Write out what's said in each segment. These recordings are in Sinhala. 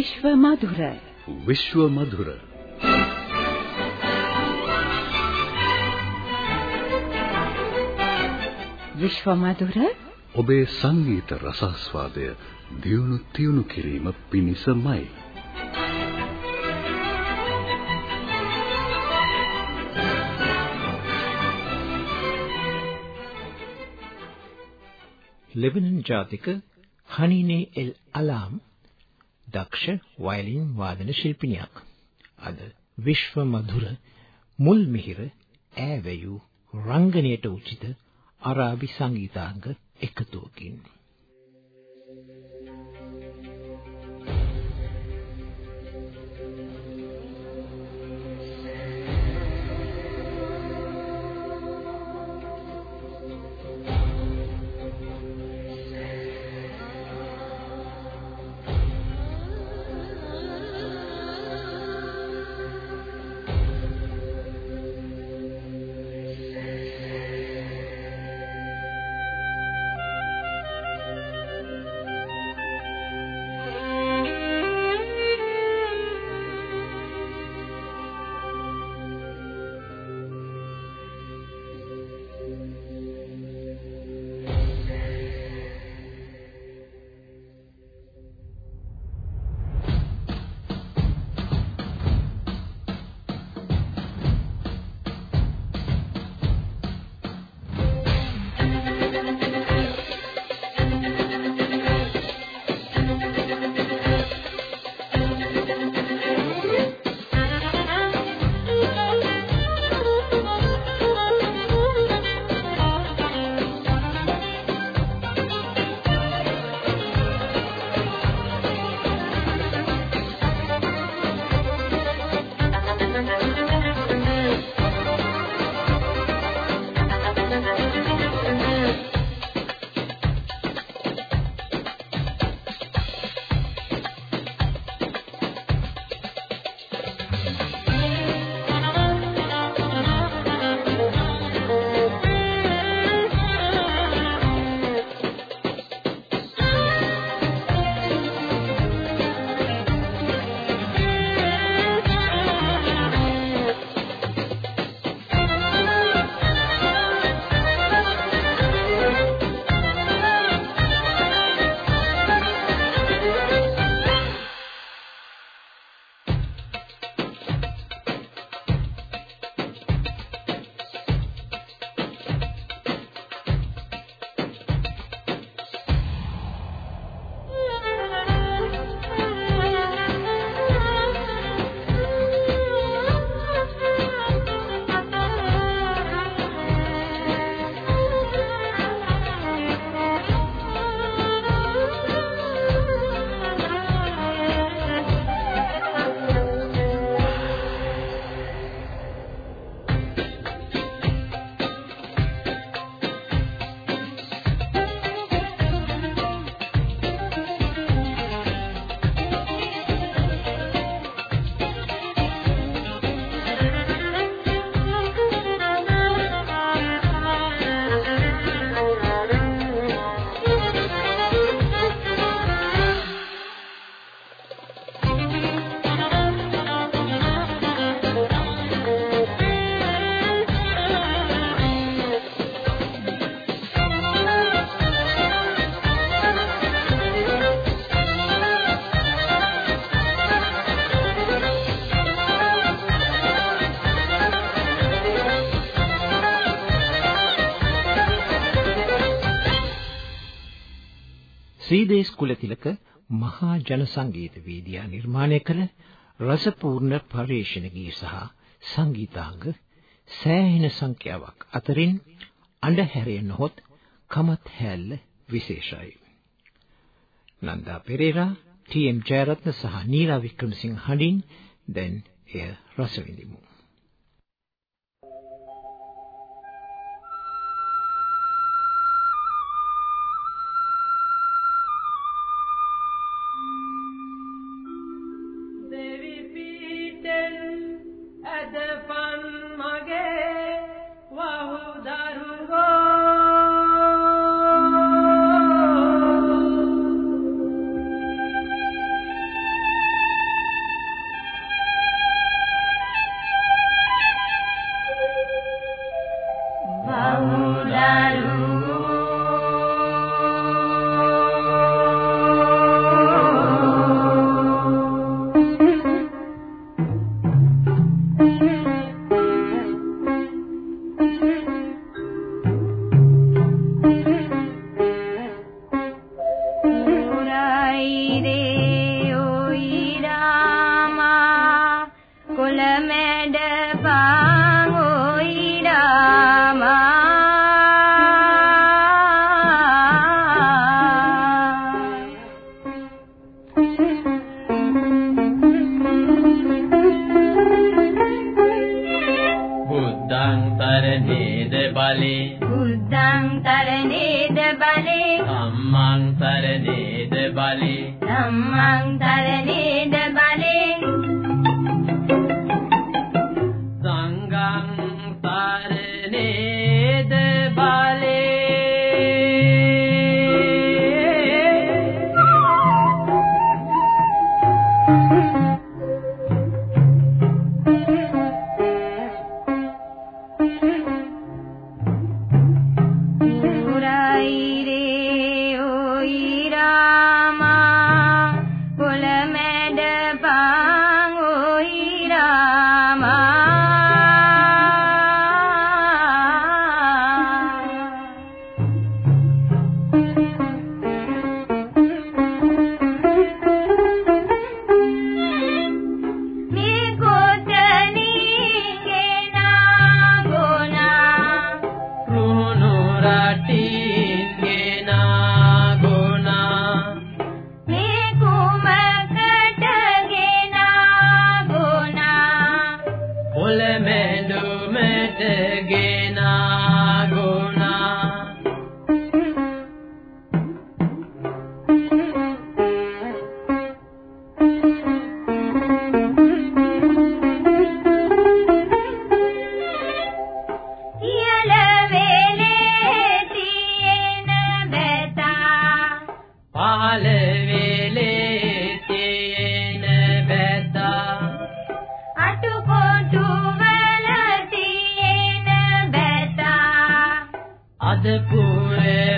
විශ්ව මధుර විශ්ව මధుර විශ්ව මధుර ඔබේ සංගීත රසාස්වාදය දියුණු තියුණු කිරීම පිණිසමයි ලෙබනන් ජාතික හනිනේ එල් අලාම් දක්ෂ වයලින් වාදන ශිල්පිනියක්. අද විශ්ව මధుර මුල් මිහිර ඈවැයු රංගනයට උචිත අරාබි සංගීතාංග එකතුවකින් ජන සංගීත වේදිකා නිර්මාණය කළ රසපූර්ණ පරිශ්‍රණ ගී සහ සංගීතාංග සෑහෙන සංඛ්‍යාවක් අතරින් අඬහැරේ නොහොත් කමත් හැල්ල විශේෂයි. නන්දා පෙරේරා, ටී.එම්. ජයරත්න සහ නීලා වික්‍රමසිංහ හඬින් දැන් එය රස විඳිමු. ಸುಂದರನೇನ අද පුරේ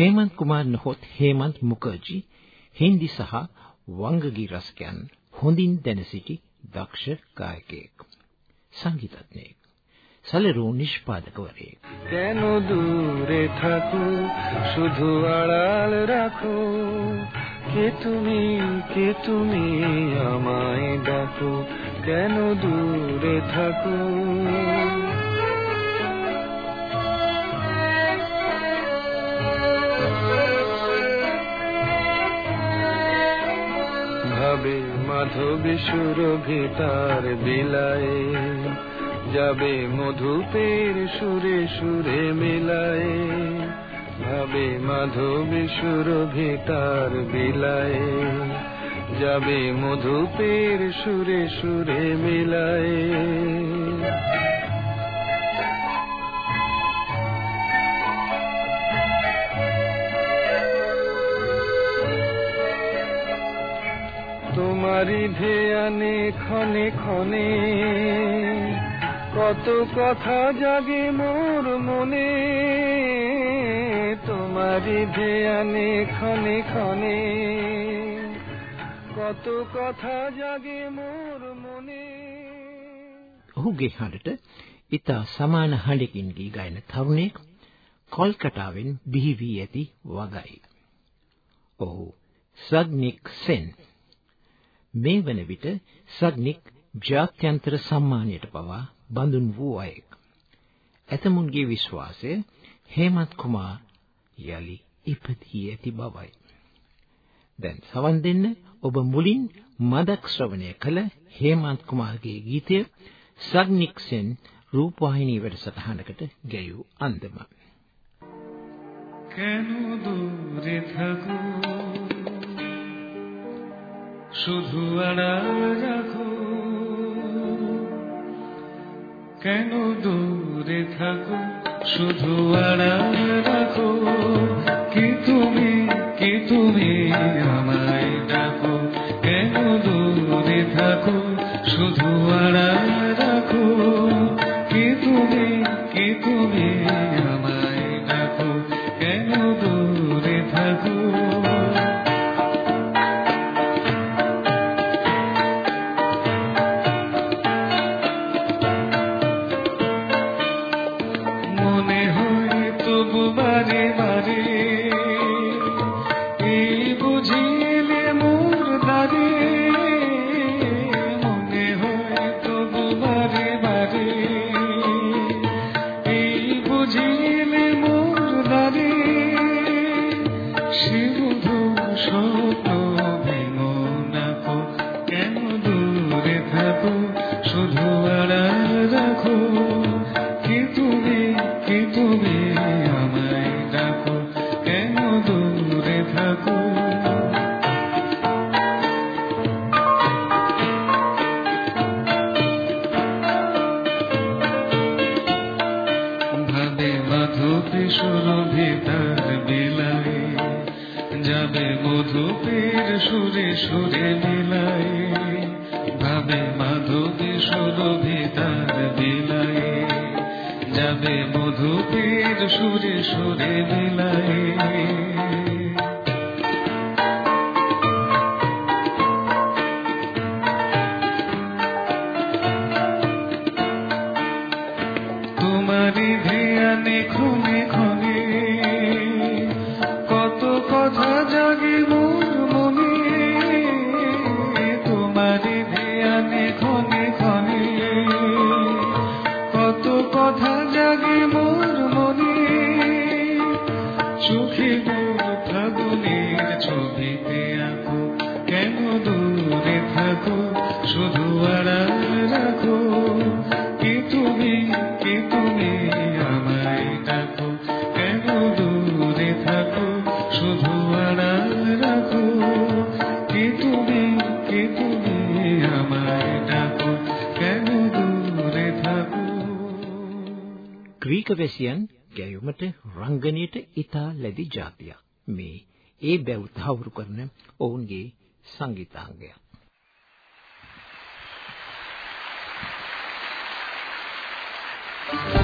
हेमंत कुमार නොහොත් හේමන්ත් මුකර්ජි හින්දි සහ වංගගී රසකයන් හොඳින් දැන සිටි දක්ෂ ගායකයෙක් සංගීතඥයෙක් සැලරු නිෂ්පාදකවරයෙක්. তেনু দূরে থাকো শুধু আড়াল রাখো কে তুমি কে তুমি আমায় ডাকো কেন দূরে থাকো মাধবী বিশুর ভিতার বিলায়, যাবে মধুপের সুরে সুরে মিলায়, ভাবে বিশুর ভিতার বিলায়, যাবে মধুপের সুরে সুরে মিলায়। তোমারই ধেয়ানে ক্ষণে ক্ষণে কত কথা জাগে মোর মনে তোমারই ধেয়ানে ক্ষণে ক্ষণে কত কথা জাগে মোর মনে ඔහුගේ හඬට ඊතා සමාන හඬකින් ගී ගයන තරුණයෙක් කොල්කටාවෙන් බිහි වී ඇති වගයි. ඔහු සග්නික් සෙන් මේ වන විට සග්නික් ජාත්‍යන්තර සම්මානයට පවා බඳුන් වූ අයෙක්. ඇතමුන්ගේ විශ්වාසය හේමත් කුමාර් යලි ඉපදී ඇති බවයි. දැන් සවන් දෙන්න ඔබ මුලින් මදක් ශ්‍රවණය කළ හේමන්ත් කුමාර්ගේ ගීතය සග්නික්සෙන් රූපවාහිනී වැඩසටහනකට ගැයූ අන්දම. කනු දුරේ শুধু রাখো। কেন দূরে থাকো? শুধু রাখো। কি তুমি কি তুমি আমায় ডাকো? কেন দূরে থাকো? শুধু রাখো। কি তুমি কি তুমি যাবে মধুপের সুরে সুরে মিলাই। ভাবে মাধবী সুরভি তার বিলাই। যাবে মধুপের সুরে সুরে মিলায় দূরে থাকো শুধু আড়াল রাখো কি তুমি কি তুমি আমায় ডাকো কেন দূরে থাকো শুধু আড়াল রাখো কি তুমি কি তুমি আমায় ডাকো কেন দূরে থাকো ග්‍රීක වැසියන් ගැයුමට රංගනයට ඉතා ලැබි ජාතියක්. මේ ඒ බැව් තහවුරු කරන ඔවුන්ගේ සංගීතාංගයක්. Bye.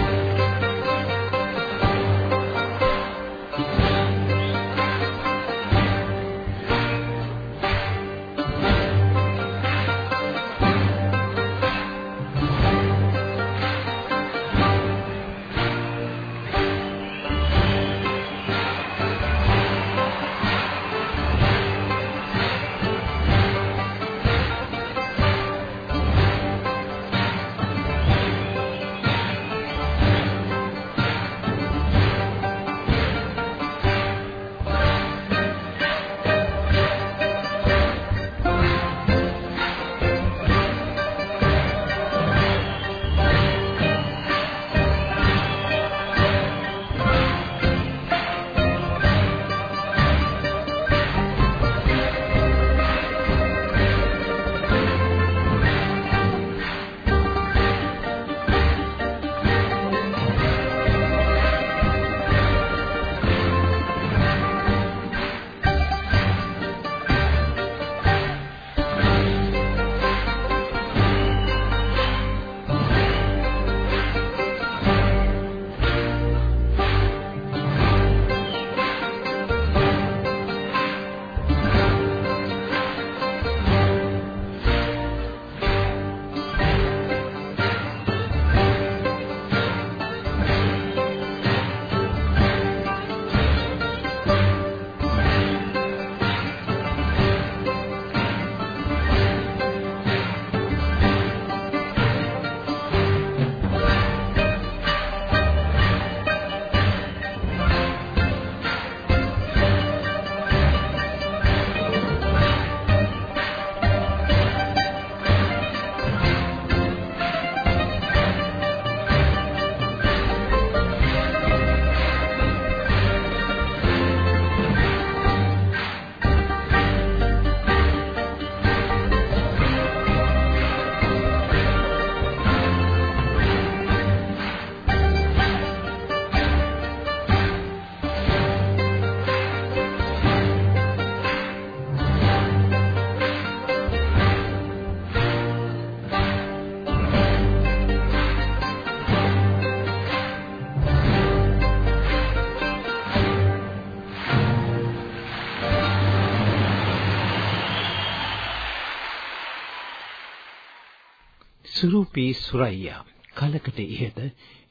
සුරූපී සුරයියා කලකට ඉහත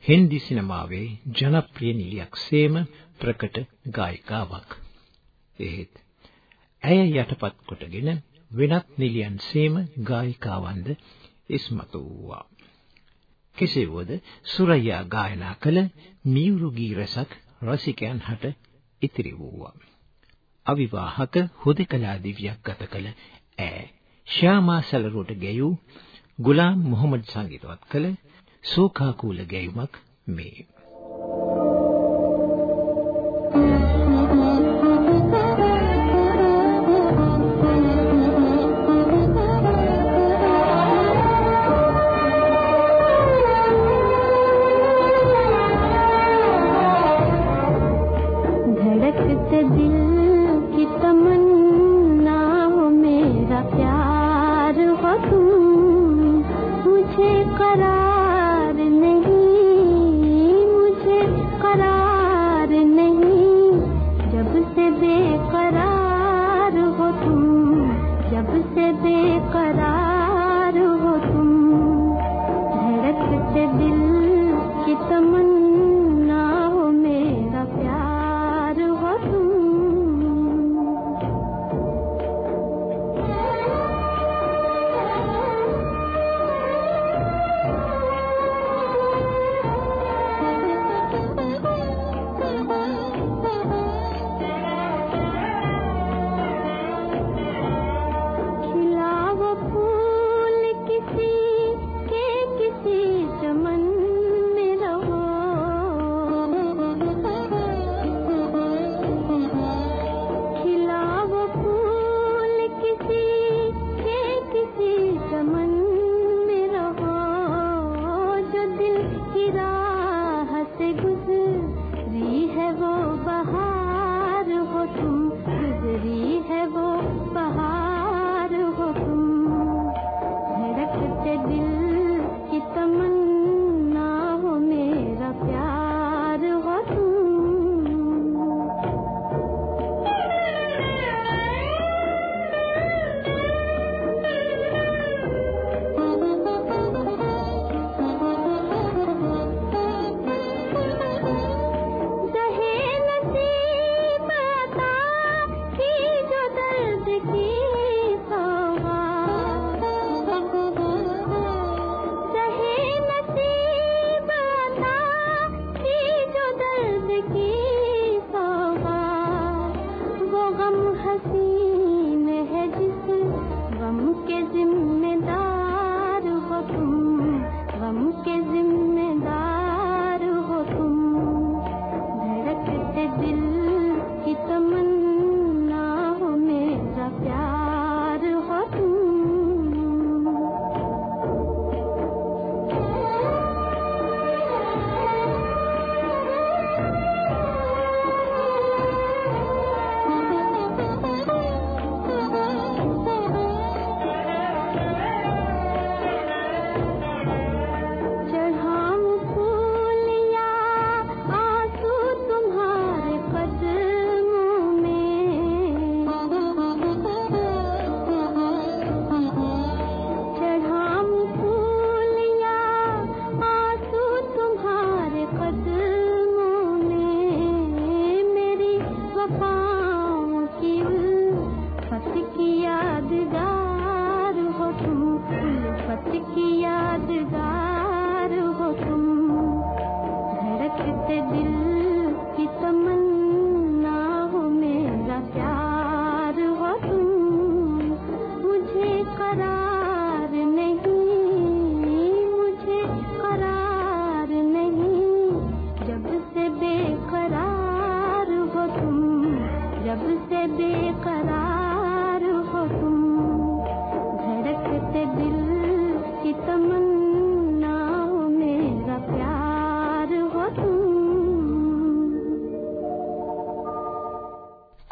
හින්දි සිනමාවේ ජනප්‍රිය නිලියක් සේම ප්‍රකට ගායිකාවක්. එහෙත් ඇය යටපත් කොටගෙන වෙනත් නිලියන් සේම ගායිකාවන්ද ඉස්මතු වූවා. කෙසේ වුවද සුරයියා ගායනා කළ මියුරු ගී රසක් රසිකයන් හට ඉතිරි වූවා. අවිවාහක හුදකලා දිවියක් ගත කළ ඈ ශ්‍යාමා සලරුවට ගැයූ ගුලාම් මොහමඩ් සංගීතවත් කළ සෝකාකූල ගැයුමක් මේ.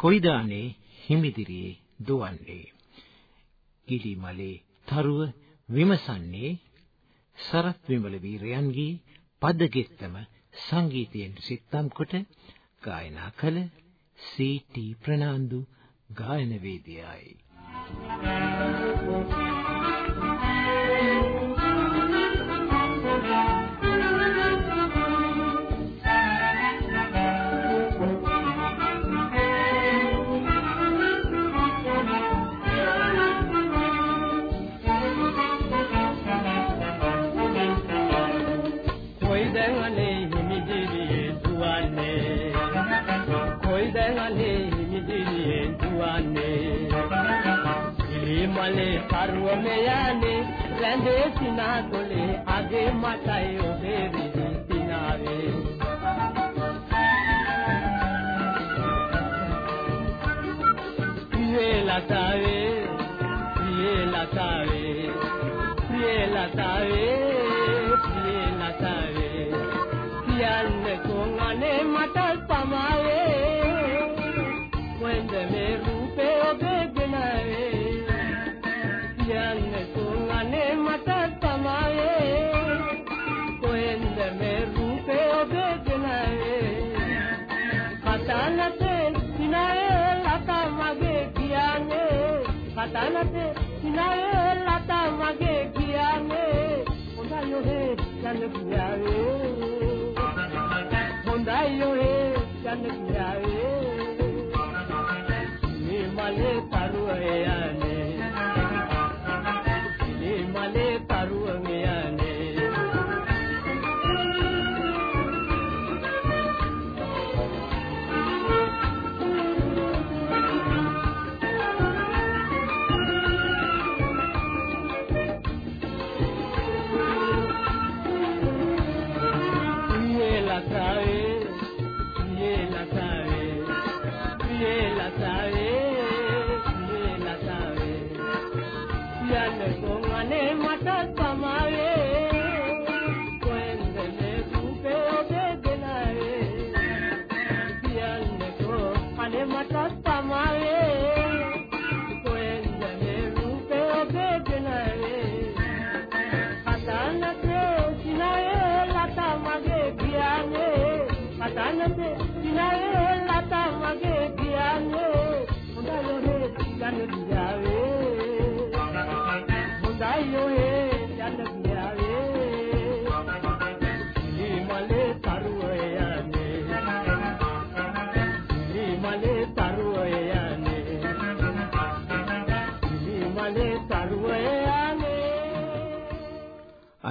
කොයිදානේ හිමිදිරියේ දුවන්නේ කිලිමලේ තරුව විමසන්නේ සරත් විමල වීරයන්ගේ පදගෙත්තම සංගීතයෙන් සිත්තම් කොට ගායනා කළ සී.ටී. ප්‍රනාන්දු ගායන වේදිකාවයි. Thank you. දැන් අනේ හිමිදිරියේ දුවන්නේ කොයි දැන් අනේ හිමිදිරියේ දුවන්නේ ඉලිමලේ පර්වමේ යන්නේ රැඳේ සිනා කොලේ අගේ මතයි ඔබේ විදි පිනාවේ ඉවේ ලතාවේ කතානතේ සිනායේ ලතා මගේ කියන්නේ හොඳයි ඔහේ යන්න කියාවේ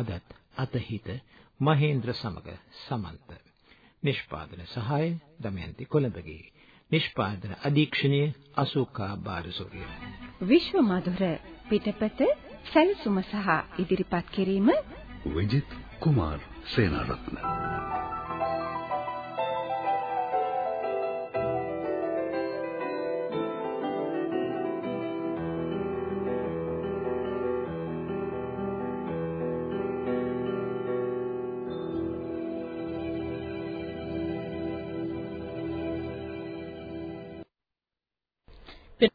අදත් අතහිත මහේන්ද්‍ර සමග සමන්ත. නිෂ්පාදන සහාය දමයන්ති කොළඹගේ. නිෂ්පාදන අධීක්ෂණයේ අසෝකා බාරසූරිය. විශ්ව මధుර පිටපත සැලසුම සහ ඉදිරිපත් කිරීම විජිත් කුමාර් සේනාරත්න